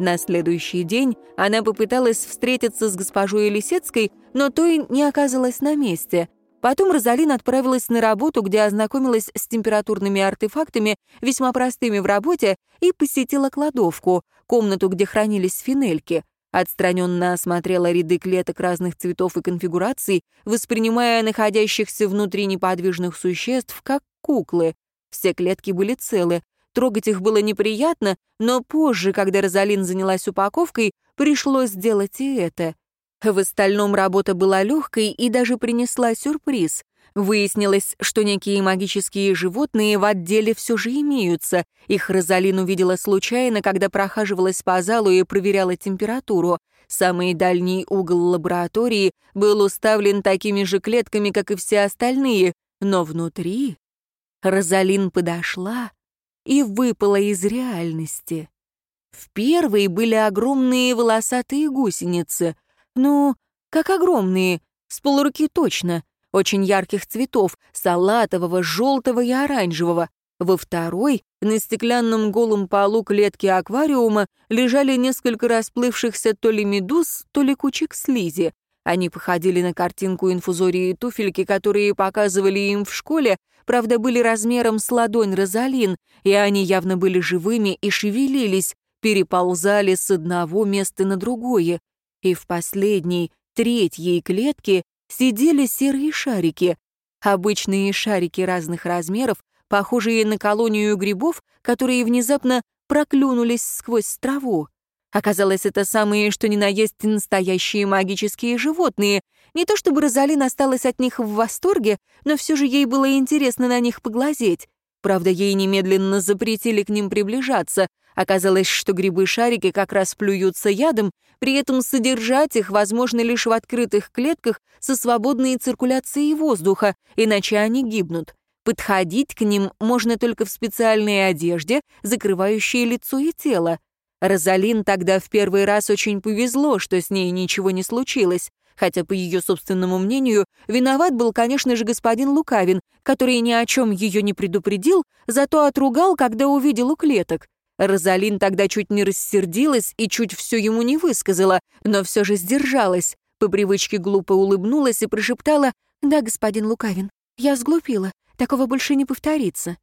На следующий день она попыталась встретиться с госпожой Елисецкой, но той не оказалась на месте. Потом Розалин отправилась на работу, где ознакомилась с температурными артефактами, весьма простыми в работе, и посетила кладовку, комнату, где хранились финельки. Отстраненно осмотрела ряды клеток разных цветов и конфигураций, воспринимая находящихся внутри неподвижных существ как куклы. Все клетки были целы. Трогать их было неприятно, но позже, когда Розалин занялась упаковкой, пришлось сделать и это. В остальном работа была легкой и даже принесла сюрприз. Выяснилось, что некие магические животные в отделе все же имеются. Их Розалин увидела случайно, когда прохаживалась по залу и проверяла температуру. Самый дальний угол лаборатории был уставлен такими же клетками, как и все остальные, но внутри Розалин подошла и выпала из реальности. В первой были огромные волосатые гусеницы. Ну, как огромные, с полуруки точно, очень ярких цветов, салатового, желтого и оранжевого. Во второй, на стеклянном голом полу клетки аквариума, лежали несколько расплывшихся то ли медуз, то ли кучек слизи. Они походили на картинку инфузории туфельки, которые показывали им в школе, правда, были размером с ладонь Розалин, и они явно были живыми и шевелились, переползали с одного места на другое. И в последней, третьей клетке сидели серые шарики, обычные шарики разных размеров, похожие на колонию грибов, которые внезапно проклюнулись сквозь траву. Оказалось, это самые, что ни на есть, настоящие магические животные. Не то чтобы Розалин осталась от них в восторге, но все же ей было интересно на них поглазеть. Правда, ей немедленно запретили к ним приближаться. Оказалось, что грибы-шарики как раз плюются ядом, при этом содержать их возможно лишь в открытых клетках со свободной циркуляцией воздуха, иначе они гибнут. Подходить к ним можно только в специальной одежде, закрывающей лицо и тело. Розалин тогда в первый раз очень повезло, что с ней ничего не случилось, хотя, по ее собственному мнению, виноват был, конечно же, господин Лукавин, который ни о чем ее не предупредил, зато отругал, когда увидел у клеток. Розалин тогда чуть не рассердилась и чуть все ему не высказала, но все же сдержалась. По привычке глупо улыбнулась и прошептала «Да, господин Лукавин, я сглупила, такого больше не повторится».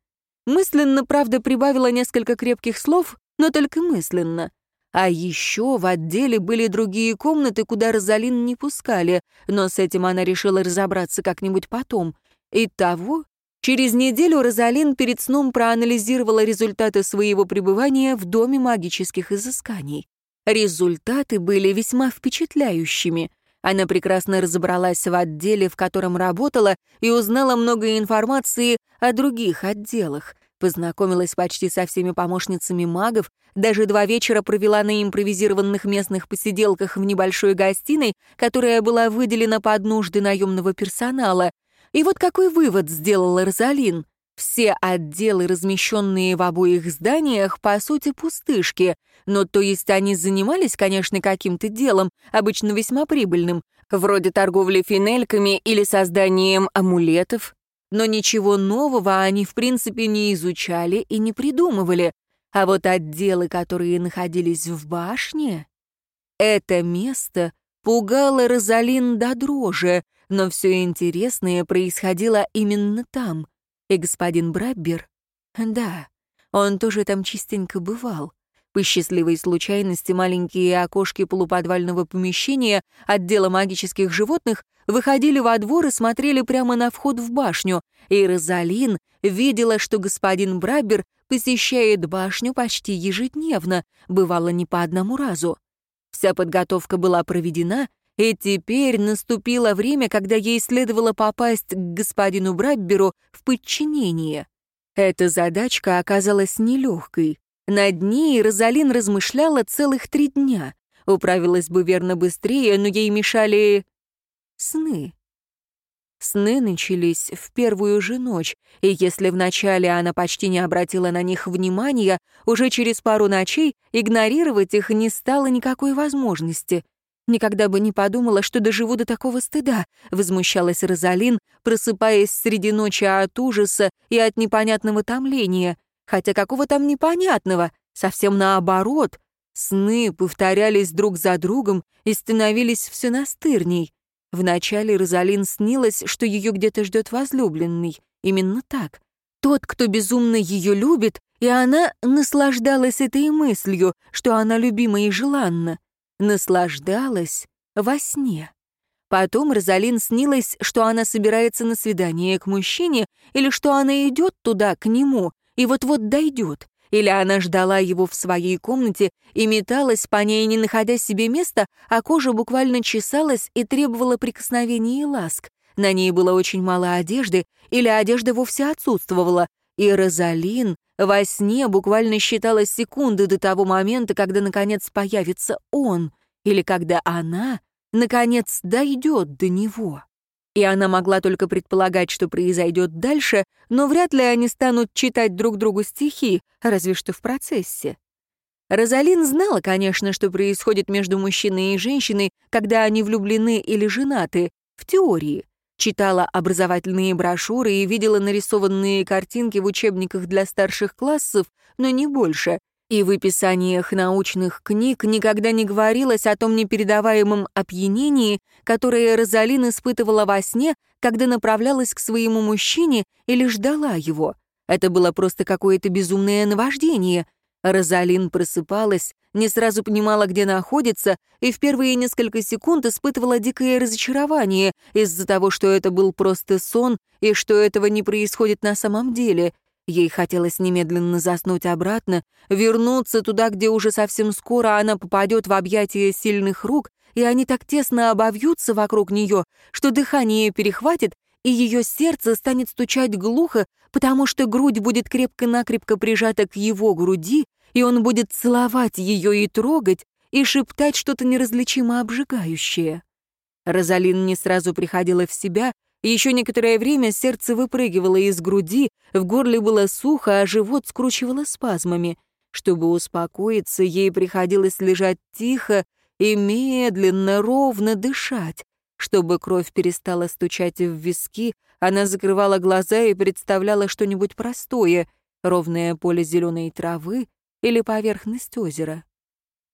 Мысленно, правда, прибавила несколько крепких слов, но только мысленно. А еще в отделе были другие комнаты, куда Розалин не пускали, но с этим она решила разобраться как-нибудь потом. Итого, через неделю Розалин перед сном проанализировала результаты своего пребывания в Доме магических изысканий. Результаты были весьма впечатляющими. Она прекрасно разобралась в отделе, в котором работала, и узнала много информации о других отделах — Познакомилась почти со всеми помощницами магов, даже два вечера провела на импровизированных местных посиделках в небольшой гостиной, которая была выделена под нужды наемного персонала. И вот какой вывод сделала Розалин. Все отделы, размещенные в обоих зданиях, по сути, пустышки. Но то есть они занимались, конечно, каким-то делом, обычно весьма прибыльным, вроде торговли финельками или созданием амулетов, но ничего нового они в принципе не изучали и не придумывали. А вот отделы, которые находились в башне, это место пугало Розалин до дрожи, но все интересное происходило именно там. И господин Браббер, да, он тоже там частенько бывал. По счастливой случайности маленькие окошки полуподвального помещения отдела магических животных выходили во двор и смотрели прямо на вход в башню, и Розалин видела, что господин Брабер посещает башню почти ежедневно, бывало не по одному разу. Вся подготовка была проведена, и теперь наступило время, когда ей следовало попасть к господину Брабберу в подчинение. Эта задачка оказалась нелегкой. Над ней Розалин размышляла целых три дня. Управилась бы верно быстрее, но ей мешали... сны. Сны начались в первую же ночь, и если вначале она почти не обратила на них внимания, уже через пару ночей игнорировать их не стало никакой возможности. «Никогда бы не подумала, что доживу до такого стыда», — возмущалась Розалин, просыпаясь среди ночи от ужаса и от непонятного томления. Хотя какого там непонятного? Совсем наоборот. Сны повторялись друг за другом и становились все настырней. Вначале Розалин снилось, что ее где-то ждет возлюбленный. Именно так. Тот, кто безумно ее любит, и она наслаждалась этой мыслью, что она любима и желанна. Наслаждалась во сне. Потом Розалин снилось, что она собирается на свидание к мужчине или что она идет туда, к нему, и вот-вот дойдет. Или она ждала его в своей комнате и металась по ней, не находя себе места, а кожа буквально чесалась и требовала прикосновений и ласк. На ней было очень мало одежды, или одежда вовсе отсутствовала. И Розалин во сне буквально считала секунды до того момента, когда, наконец, появится он, или когда она, наконец, дойдет до него и она могла только предполагать, что произойдет дальше, но вряд ли они станут читать друг другу стихи, разве что в процессе. Розалин знала, конечно, что происходит между мужчиной и женщиной, когда они влюблены или женаты, в теории. Читала образовательные брошюры и видела нарисованные картинки в учебниках для старших классов, но не больше, и в описаниях научных книг никогда не говорилось о том непередаваемом опьянении, которое Розалин испытывала во сне, когда направлялась к своему мужчине или ждала его. Это было просто какое-то безумное наваждение. Розалин просыпалась, не сразу понимала, где находится, и в первые несколько секунд испытывала дикое разочарование из-за того, что это был просто сон и что этого не происходит на самом деле — Ей хотелось немедленно заснуть обратно, вернуться туда, где уже совсем скоро она попадет в объятия сильных рук, и они так тесно обовьются вокруг нее, что дыхание перехватит, и ее сердце станет стучать глухо, потому что грудь будет крепко-накрепко прижата к его груди, и он будет целовать ее и трогать, и шептать что-то неразличимо обжигающее. Розалин не сразу приходила в себя, еще некоторое время сердце выпрыгивало из груди, в горле было сухо, а живот скручивало спазмами. Чтобы успокоиться, ей приходилось лежать тихо и медленно, ровно дышать. Чтобы кровь перестала стучать в виски, она закрывала глаза и представляла что-нибудь простое — ровное поле зеленой травы или поверхность озера.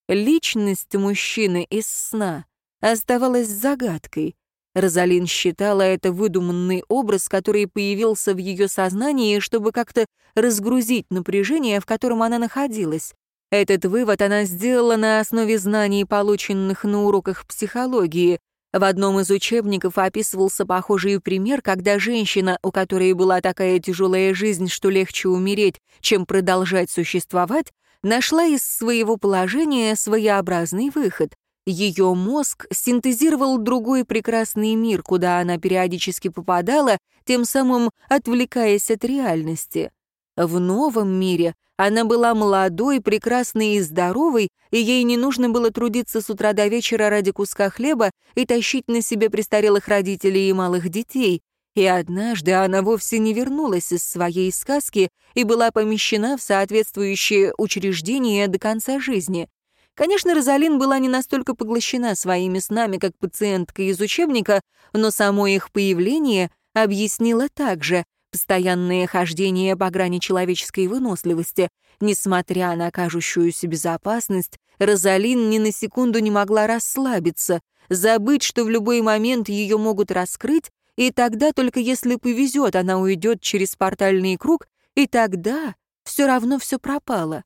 Личность мужчины из сна оставалась загадкой — Розалин считала это выдуманный образ, который появился в ее сознании, чтобы как-то разгрузить напряжение, в котором она находилась. Этот вывод она сделала на основе знаний, полученных на уроках психологии. В одном из учебников описывался похожий пример, когда женщина, у которой была такая тяжелая жизнь, что легче умереть, чем продолжать существовать, нашла из своего положения своеобразный выход. Ее мозг синтезировал другой прекрасный мир, куда она периодически попадала, тем самым отвлекаясь от реальности. В новом мире она была молодой, прекрасной и здоровой, и ей не нужно было трудиться с утра до вечера ради куска хлеба и тащить на себе престарелых родителей и малых детей. И однажды она вовсе не вернулась из своей сказки и была помещена в соответствующее учреждение до конца жизни. Конечно, Розалин была не настолько поглощена своими снами, как пациентка из учебника, но само их появление объяснило также постоянное хождение по грани человеческой выносливости. Несмотря на кажущуюся безопасность, Розалин ни на секунду не могла расслабиться, забыть, что в любой момент ее могут раскрыть, и тогда только если повезет, она уйдет через портальный круг, и тогда все равно все пропало.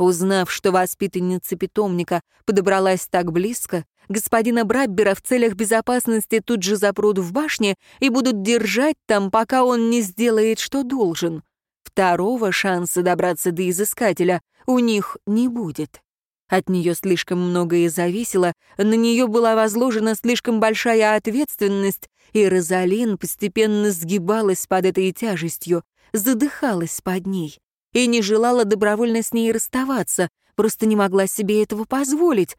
Узнав, что воспитанница питомника подобралась так близко, господина Браббера в целях безопасности тут же запрут в башне и будут держать там, пока он не сделает, что должен. Второго шанса добраться до изыскателя у них не будет. От нее слишком многое зависело, на нее была возложена слишком большая ответственность, и Розалин постепенно сгибалась под этой тяжестью, задыхалась под ней и не желала добровольно с ней расставаться, просто не могла себе этого позволить.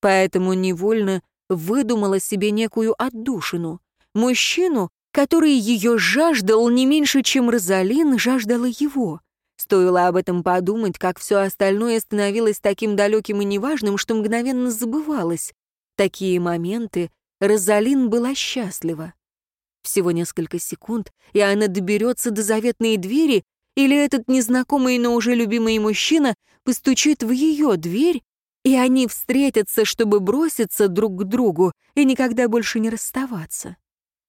Поэтому невольно выдумала себе некую отдушину. Мужчину, который ее жаждал не меньше, чем Розалин жаждала его. Стоило об этом подумать, как все остальное становилось таким далеким и неважным, что мгновенно забывалось. Такие моменты Розалин была счастлива. Всего несколько секунд, и она доберется до заветной двери, или этот незнакомый, но уже любимый мужчина постучит в ее дверь, и они встретятся, чтобы броситься друг к другу и никогда больше не расставаться.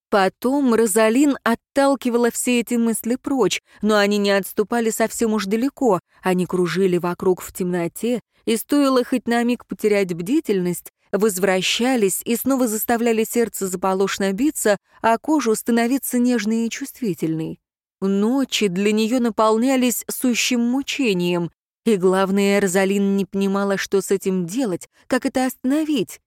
Потом Розалин отталкивала все эти мысли прочь, но они не отступали совсем уж далеко, они кружили вокруг в темноте, и стоило хоть на миг потерять бдительность, возвращались и снова заставляли сердце заполошно биться, а кожу становиться нежной и чувствительной. Ночи для нее наполнялись сущим мучением, и главное, Розалин не понимала, что с этим делать, как это остановить.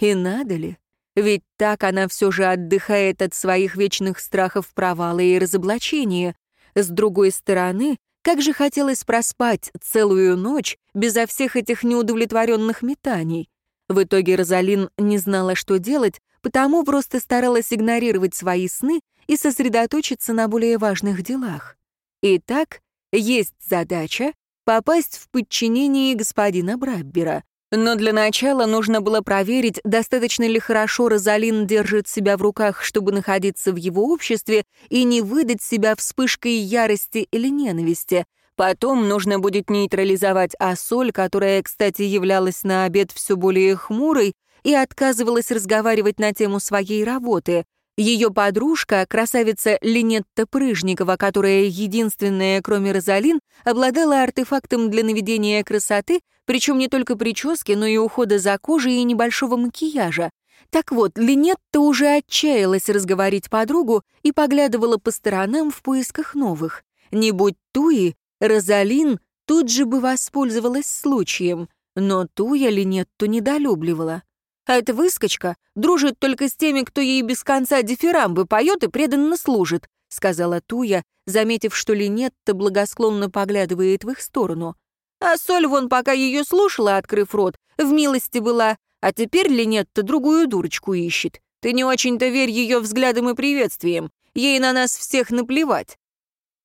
И надо ли? Ведь так она все же отдыхает от своих вечных страхов провала и разоблачения. С другой стороны, как же хотелось проспать целую ночь безо всех этих неудовлетворенных метаний. В итоге Розалин не знала, что делать, потому просто старалась игнорировать свои сны и сосредоточиться на более важных делах. Итак, есть задача попасть в подчинение господина Браббера. Но для начала нужно было проверить, достаточно ли хорошо Розалин держит себя в руках, чтобы находиться в его обществе и не выдать себя вспышкой ярости или ненависти. Потом нужно будет нейтрализовать Ассоль, которая, кстати, являлась на обед все более хмурой и отказывалась разговаривать на тему своей работы — ее подружка, красавица Линетта Прыжникова, которая единственная, кроме Розалин, обладала артефактом для наведения красоты, причем не только прически, но и ухода за кожей и небольшого макияжа. Так вот, Линетта уже отчаялась разговорить подругу и поглядывала по сторонам в поисках новых. Не будь Туи, Розалин тут же бы воспользовалась случаем, но Туя Линетту недолюбливала. А эта выскочка дружит только с теми, кто ей без конца дифирамбы поет и преданно служит», — сказала Туя, заметив, что Линетта благосклонно поглядывает в их сторону. «А Соль вон, пока ее слушала, открыв рот, в милости была, а теперь Линетта другую дурочку ищет. Ты не очень-то верь ее взглядам и приветствиям. Ей на нас всех наплевать».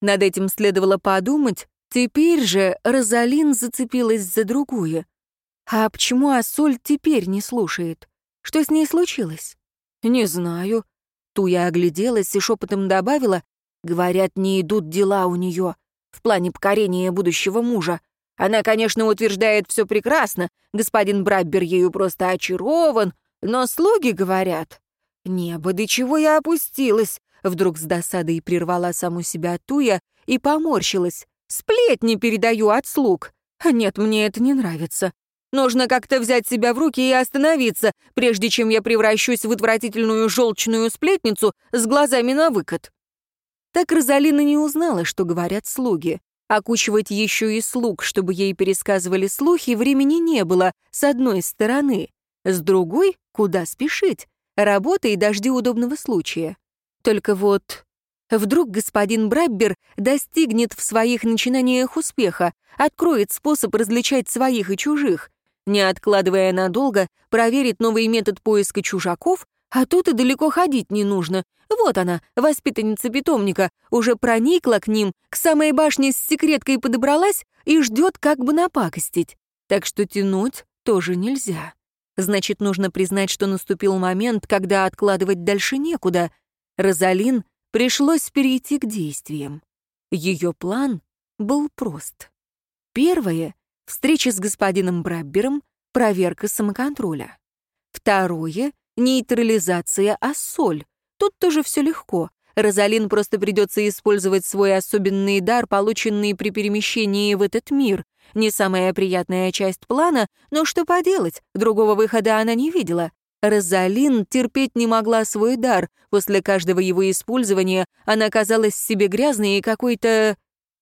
Над этим следовало подумать. Теперь же Розалин зацепилась за другое. А почему Ассоль теперь не слушает? Что с ней случилось? Не знаю. Туя огляделась и шепотом добавила, говорят, не идут дела у нее в плане покорения будущего мужа. Она, конечно, утверждает все прекрасно, господин Браббер ею просто очарован, но слуги говорят. Небо, до чего я опустилась? Вдруг с досадой прервала саму себя Туя и поморщилась. Сплетни передаю от слуг. Нет, мне это не нравится. Нужно как-то взять себя в руки и остановиться, прежде чем я превращусь в отвратительную желчную сплетницу с глазами на выкат. Так Розалина не узнала, что говорят слуги. Окучивать еще и слуг, чтобы ей пересказывали слухи, времени не было, с одной стороны. С другой — куда спешить? Работа и дожди удобного случая. Только вот... Вдруг господин Браббер достигнет в своих начинаниях успеха, откроет способ различать своих и чужих, не откладывая надолго, проверит новый метод поиска чужаков, а тут и далеко ходить не нужно. Вот она, воспитанница питомника, уже проникла к ним, к самой башне с секреткой подобралась и ждет, как бы напакостить. Так что тянуть тоже нельзя. Значит, нужно признать, что наступил момент, когда откладывать дальше некуда. Розалин пришлось перейти к действиям. Ее план был прост. Первое Встреча с господином Браббером, проверка самоконтроля. Второе — нейтрализация ассоль. Тут тоже все легко. Розалин просто придется использовать свой особенный дар, полученный при перемещении в этот мир. Не самая приятная часть плана, но что поделать, другого выхода она не видела. Розалин терпеть не могла свой дар. После каждого его использования она казалась себе грязной и какой-то...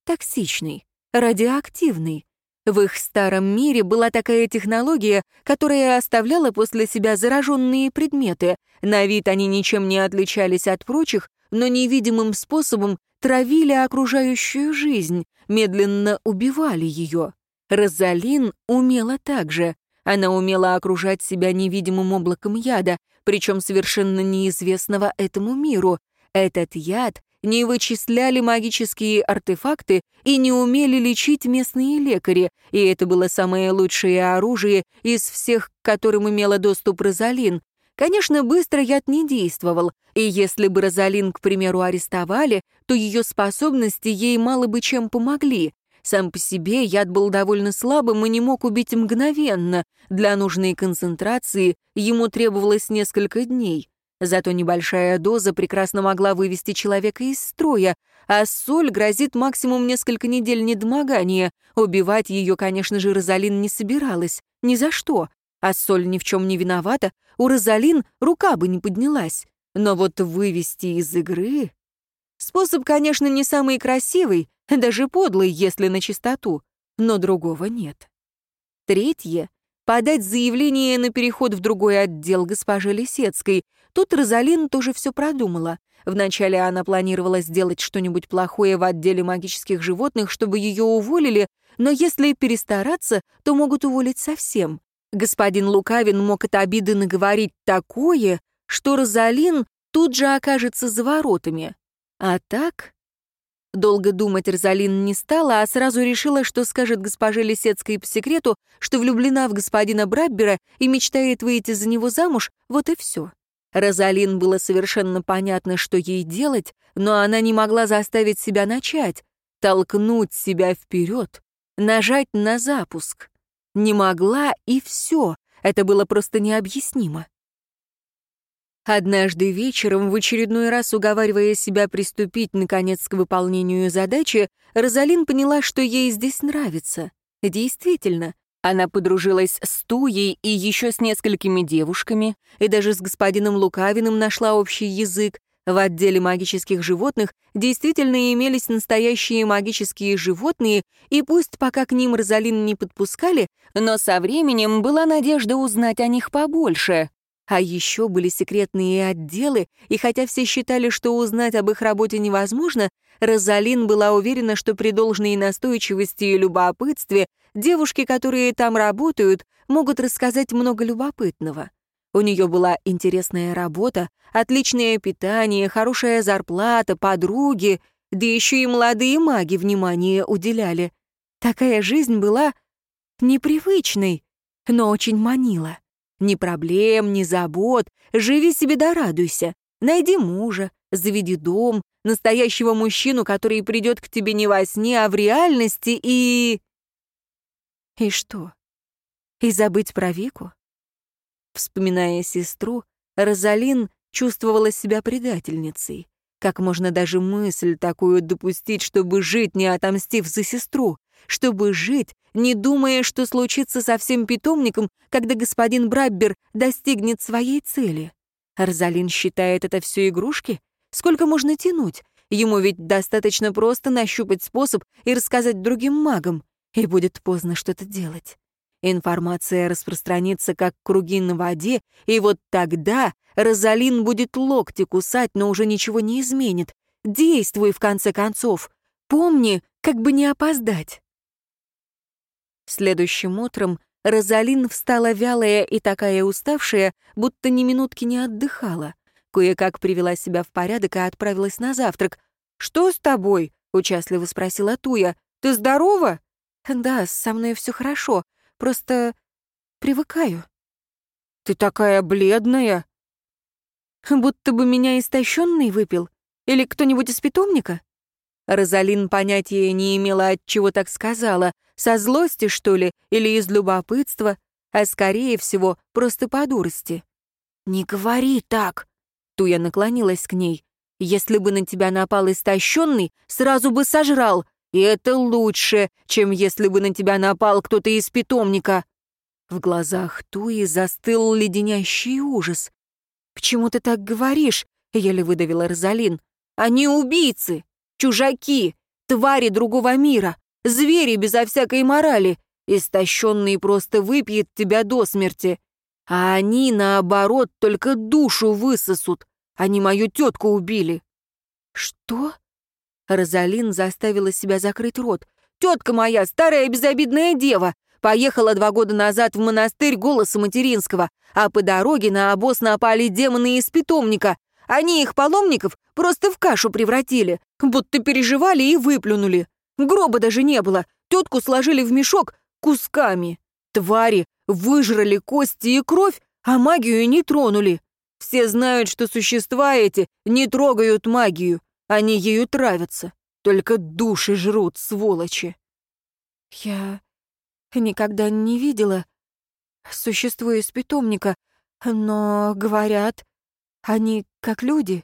токсичной, радиоактивной. В их старом мире была такая технология, которая оставляла после себя зараженные предметы. На вид они ничем не отличались от прочих, но невидимым способом травили окружающую жизнь, медленно убивали ее. Розалин умела так же. Она умела окружать себя невидимым облаком яда, причем совершенно неизвестного этому миру. Этот яд не вычисляли магические артефакты и не умели лечить местные лекари, и это было самое лучшее оружие из всех, к которым имела доступ Розалин. Конечно, быстро яд не действовал, и если бы Розалин, к примеру, арестовали, то ее способности ей мало бы чем помогли. Сам по себе яд был довольно слабым и не мог убить мгновенно. Для нужной концентрации ему требовалось несколько дней. Зато небольшая доза прекрасно могла вывести человека из строя, а соль грозит максимум несколько недель недомогания. Убивать ее, конечно же, Розалин не собиралась. Ни за что. А соль ни в чем не виновата, у Розалин рука бы не поднялась. Но вот вывести из игры... Способ, конечно, не самый красивый, даже подлый, если на чистоту, но другого нет. Третье — подать заявление на переход в другой отдел госпожи Лисецкой. Тут Розалин тоже все продумала. Вначале она планировала сделать что-нибудь плохое в отделе магических животных, чтобы ее уволили, но если перестараться, то могут уволить совсем. Господин Лукавин мог от обиды наговорить такое, что Розалин тут же окажется за воротами. А так... Долго думать Розалин не стала, а сразу решила, что скажет госпоже Лисецкой по секрету, что влюблена в господина Браббера и мечтает выйти за него замуж, вот и все. Розалин было совершенно понятно, что ей делать, но она не могла заставить себя начать, толкнуть себя вперед, нажать на запуск. Не могла, и все. Это было просто необъяснимо. Однажды вечером, в очередной раз уговаривая себя приступить, наконец, к выполнению задачи, Розалин поняла, что ей здесь нравится. Действительно, она подружилась с Туей и еще с несколькими девушками, и даже с господином Лукавиным нашла общий язык. В отделе магических животных действительно имелись настоящие магические животные, и пусть пока к ним Розалин не подпускали, но со временем была надежда узнать о них побольше. А еще были секретные отделы, и хотя все считали, что узнать об их работе невозможно, Розалин была уверена, что при должной настойчивости и любопытстве девушки, которые там работают, могут рассказать много любопытного. У нее была интересная работа, отличное питание, хорошая зарплата, подруги, да еще и молодые маги внимание уделяли. Такая жизнь была непривычной, но очень манила. Ни проблем, ни забот. Живи себе да радуйся. Найди мужа, заведи дом, настоящего мужчину, который придет к тебе не во сне, а в реальности и... И что? И забыть про Вику? Вспоминая сестру, Розалин чувствовала себя предательницей. Как можно даже мысль такую допустить, чтобы жить, не отомстив за сестру? чтобы жить, не думая, что случится со всем питомником, когда господин Браббер достигнет своей цели. Арзалин считает это все игрушки? Сколько можно тянуть? Ему ведь достаточно просто нащупать способ и рассказать другим магам, и будет поздно что-то делать. Информация распространится как круги на воде, и вот тогда Розалин будет локти кусать, но уже ничего не изменит. Действуй, в конце концов. Помни, как бы не опоздать. Следующим утром Розалин встала вялая и такая уставшая, будто ни минутки не отдыхала. Кое-как привела себя в порядок и отправилась на завтрак. «Что с тобой?» — участливо спросила Туя. «Ты здорова?» «Да, со мной все хорошо. Просто привыкаю». «Ты такая бледная!» «Будто бы меня истощенный выпил. Или кто-нибудь из питомника?» Розалин понятия не имела, от чего так сказала, со злости, что ли, или из любопытства, а скорее всего, просто по дурости. «Не говори так!» Туя наклонилась к ней. «Если бы на тебя напал истощенный, сразу бы сожрал, и это лучше, чем если бы на тебя напал кто-то из питомника». В глазах Туи застыл леденящий ужас. «Почему ты так говоришь?» — еле выдавила Розалин. «Они убийцы!» Чужаки, твари другого мира, звери безо всякой морали, истощенный просто выпьет тебя до смерти. А они, наоборот, только душу высосут. Они мою тетку убили». «Что?» Розалин заставила себя закрыть рот. «Тетка моя, старая безобидная дева, поехала два года назад в монастырь голоса материнского, а по дороге на обоз напали демоны из питомника. Они их паломников просто в кашу превратили, будто переживали и выплюнули. Гроба даже не было, тетку сложили в мешок кусками. Твари выжрали кости и кровь, а магию не тронули. Все знают, что существа эти не трогают магию, они ею травятся, только души жрут, сволочи. Я никогда не видела существо из питомника, но, говорят, они как люди,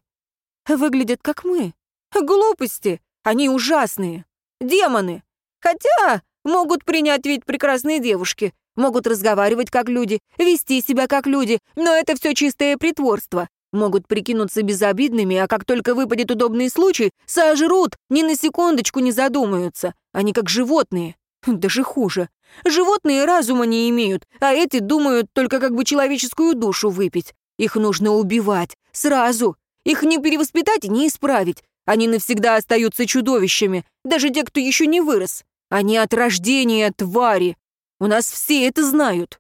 выглядят как мы. Глупости, они ужасные, демоны. Хотя могут принять вид прекрасные девушки, могут разговаривать как люди, вести себя как люди, но это все чистое притворство. Могут прикинуться безобидными, а как только выпадет удобный случай, сожрут, ни на секундочку не задумаются. Они как животные. Даже хуже. Животные разума не имеют, а эти думают только как бы человеческую душу выпить. Их нужно убивать. Сразу. Их не перевоспитать и не исправить. Они навсегда остаются чудовищами, даже те, кто еще не вырос. Они от рождения твари. У нас все это знают».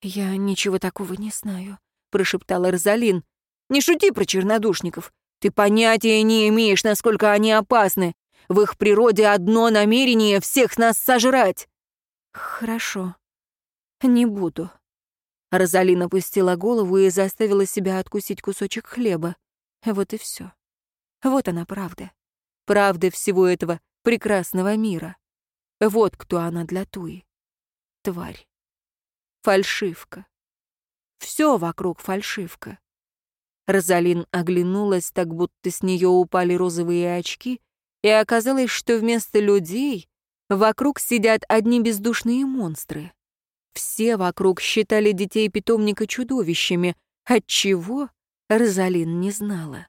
«Я ничего такого не знаю», — прошептала Розалин. «Не шути про чернодушников. Ты понятия не имеешь, насколько они опасны. В их природе одно намерение — всех нас сожрать». «Хорошо. Не буду». Розалин опустила голову и заставила себя откусить кусочек хлеба. Вот и все. Вот она правда. Правда всего этого прекрасного мира. Вот кто она для Туи. Тварь. Фальшивка. Все вокруг фальшивка. Розалин оглянулась, так будто с нее упали розовые очки, и оказалось, что вместо людей вокруг сидят одни бездушные монстры. Все вокруг считали детей питомника чудовищами, отчего Розалин не знала.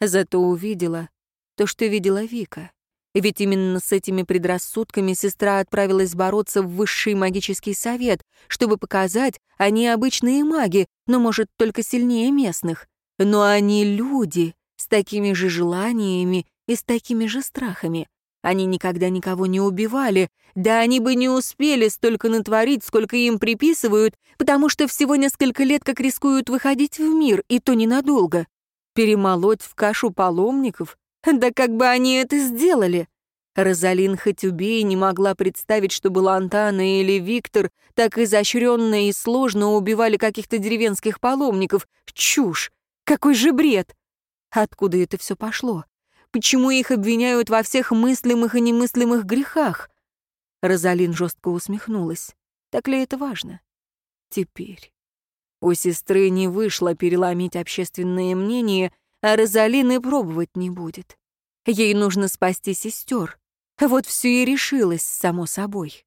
Зато увидела то, что видела Вика. Ведь именно с этими предрассудками сестра отправилась бороться в высший магический совет, чтобы показать, они обычные маги, но, может, только сильнее местных. Но они люди, с такими же желаниями и с такими же страхами. Они никогда никого не убивали, да они бы не успели столько натворить, сколько им приписывают, потому что всего несколько лет как рискуют выходить в мир, и то ненадолго. Перемолоть в кашу паломников? Да как бы они это сделали? Розалин хоть убей не могла представить, чтобы Лантана или Виктор так изощренно и сложно убивали каких-то деревенских паломников. Чушь! Какой же бред! Откуда это все пошло? Почему их обвиняют во всех мыслимых и немыслимых грехах? Розалин жестко усмехнулась. Так ли это важно? Теперь. У сестры не вышло переломить общественное мнение, а Розалин и пробовать не будет. Ей нужно спасти сестер. Вот все и решилось само собой.